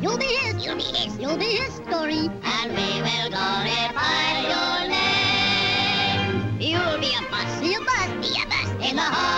You'll be his, you'll be his, you'll be his story. And we will glorify your name. You'll be a bus, be a bus, be a bus in the heart.